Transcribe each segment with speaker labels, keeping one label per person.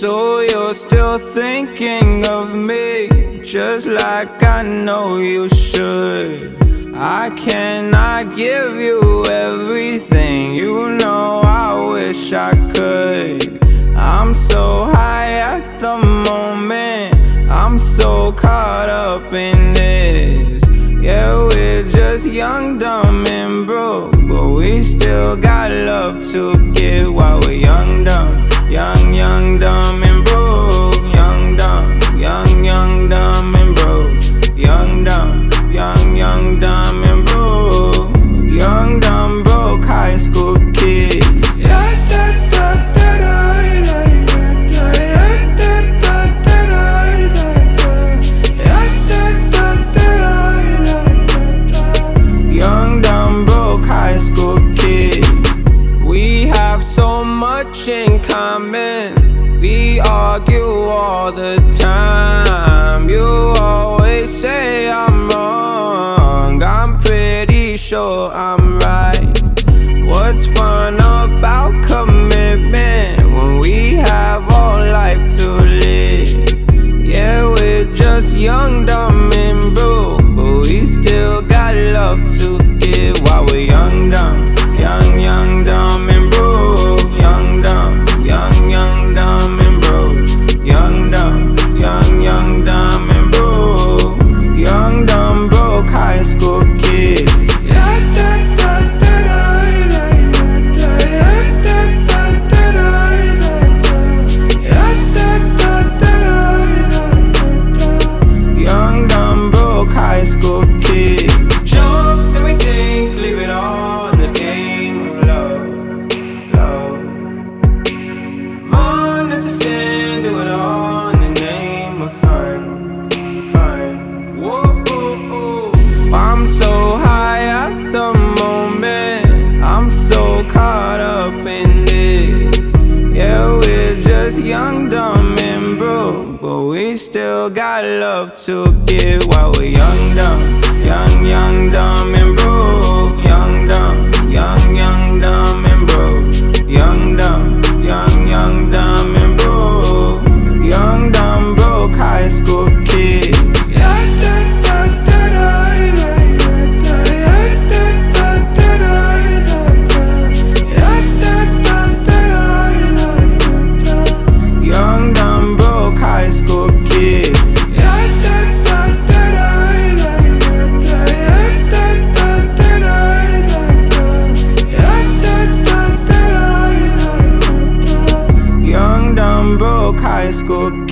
Speaker 1: So you're still thinking of me, just like I know you should. I cannot give you everything, you know I wish I could. I'm so high at the moment, I'm so caught up in this. Yeah, we're just young, dumb, and broke, but we still got love to give while we're young, dumb, much in common. We argue all the time. You always say I'm wrong. I'm pretty sure I'm right. What's fun about commitment when we have all life to live? Yeah, we're just young, dumb, and broke, but we still got love to give while we're young, dumb, Into sin, do it all in the name of fun, fun. Whoa. I'm so high at the moment. I'm so caught up in this. Yeah, we're just young, dumb, and broke. But we still got love to give while we're young, dumb, young, young, dumb, and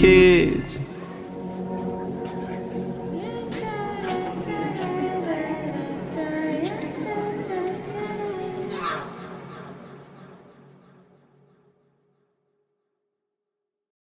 Speaker 1: kids.